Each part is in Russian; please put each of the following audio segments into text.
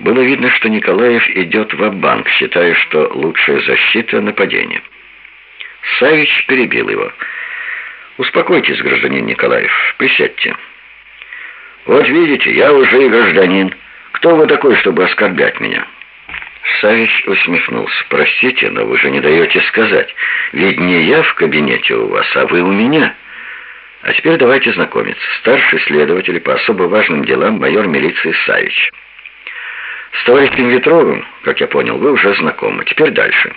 Было видно, что Николаев идет в банк считая, что лучшая защита — нападение. Савич перебил его. «Успокойтесь, гражданин Николаев, присядьте». «Вот видите, я уже и гражданин. Кто вы такой, чтобы оскорблять меня?» Савич усмехнулся. «Простите, но вы же не даете сказать. Ведь не я в кабинете у вас, а вы у меня. А теперь давайте знакомиться. Старший следователь по особо важным делам майор милиции Савич». С товарищем Ветровым, как я понял, вы уже знакомы. Теперь дальше.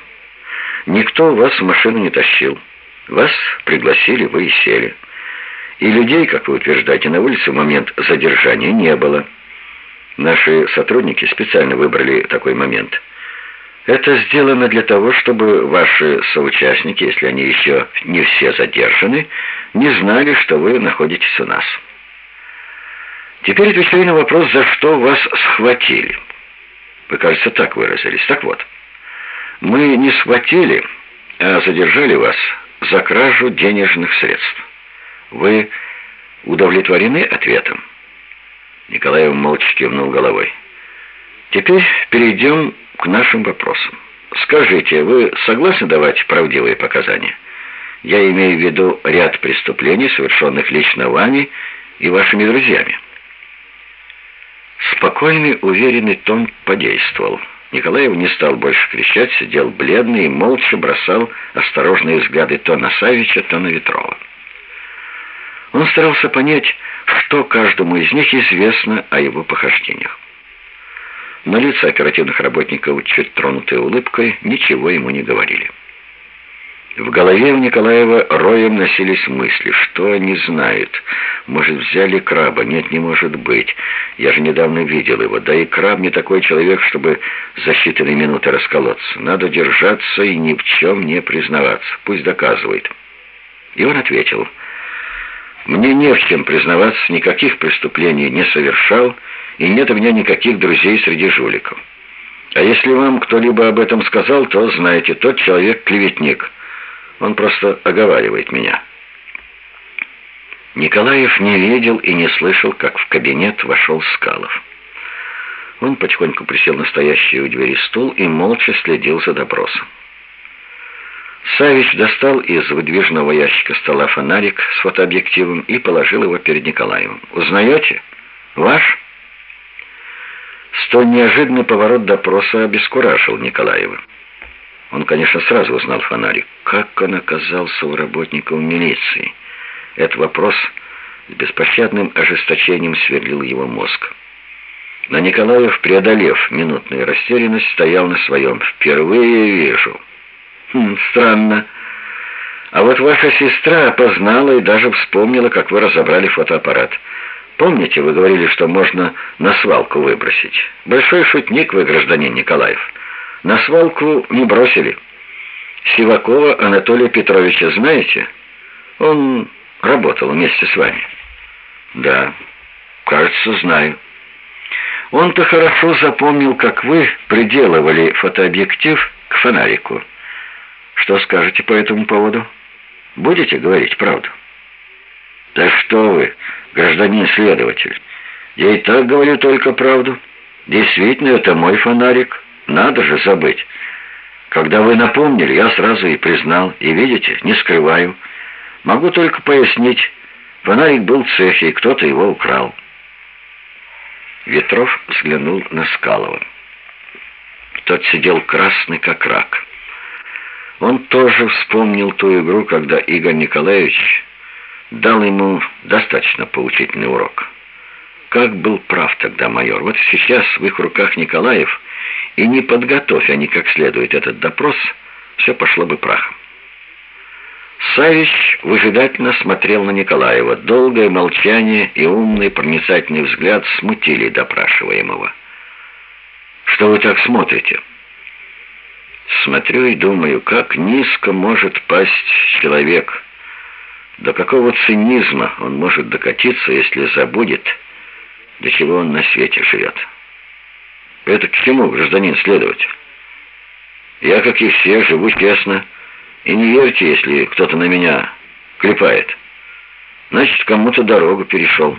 Никто вас в машину не тащил. Вас пригласили, вы и сели. И людей, как вы утверждаете, на улице в момент задержания не было. Наши сотрудники специально выбрали такой момент. Это сделано для того, чтобы ваши соучастники, если они еще не все задержаны, не знали, что вы находитесь у нас. Теперь отвечаю на вопрос, за что вас схватили. Вы, кажется, так выразились. Так вот, мы не схватили, а задержали вас за кражу денежных средств. Вы удовлетворены ответом?» Николаев молча кивнул головой. «Теперь перейдем к нашим вопросам. Скажите, вы согласны давать правдивые показания? Я имею в виду ряд преступлений, совершенных лично вами и вашими друзьями». Спокойный, уверенный тон подействовал. Николаев не стал больше кричать, сидел бледный и молча бросал осторожные взгляды то на Савича, то на Ветрова. Он старался понять, что каждому из них известно о его похождениях. На лица оперативных работников, чуть тронутые улыбкой, ничего ему не говорили. В голове у Николаева роем носились мысли. Что они знают? Может, взяли краба? Нет, не может быть. Я же недавно видел его. Да и краб не такой человек, чтобы за считанные минуты расколоться. Надо держаться и ни в чем не признаваться. Пусть доказывает. И он ответил. Мне не в чем признаваться, никаких преступлений не совершал, и нет у меня никаких друзей среди жуликов. А если вам кто-либо об этом сказал, то знаете, тот человек клеветник». Он просто оговаривает меня». Николаев не видел и не слышал, как в кабинет вошел Скалов. Он потихоньку присел на стоящий у двери стул и молча следил за допросом. Савич достал из выдвижного ящика стола фонарик с фотообъективом и положил его перед Николаевым. «Узнаете? Ваш?» Столь неожиданный поворот допроса обескуражил Николаева. Он, конечно, сразу узнал фонарик. Как он оказался у работников милиции? Этот вопрос с беспощадным ожесточением сверлил его мозг. Но Николаев, преодолев минутную растерянность, стоял на своем. «Впервые вижу». «Хм, странно. А вот ваша сестра опознала и даже вспомнила, как вы разобрали фотоаппарат. Помните, вы говорили, что можно на свалку выбросить? Большой шутник вы, гражданин Николаев». На свалку не бросили. Сивакова Анатолия Петровича знаете? Он работал вместе с вами. Да, кажется, знаю. Он-то хорошо запомнил, как вы приделывали фотообъектив к фонарику. Что скажете по этому поводу? Будете говорить правду? Да что вы, гражданин следователь, я и так говорю только правду. Действительно, это мой фонарик. Надо же забыть. Когда вы напомнили, я сразу и признал. И видите, не скрываю. Могу только пояснить. Фонарик был в цехе, и кто-то его украл. Ветров взглянул на Скалова. Тот сидел красный, как рак. Он тоже вспомнил ту игру, когда Игорь Николаевич дал ему достаточно поучительный урок. Как был прав тогда майор. Вот сейчас в их руках Николаев и не подготовь они как следует этот допрос, все пошло бы прахом. Савич выжидательно смотрел на Николаева. Долгое молчание и умный проницательный взгляд смутили допрашиваемого. «Что вы так смотрите?» «Смотрю и думаю, как низко может пасть человек. До какого цинизма он может докатиться, если забудет, до чего он на свете живет». Это к чему, гражданин следователь? Я, как и все, живу честно. И не верьте, если кто-то на меня клепает. Значит, кому-то дорогу перешел».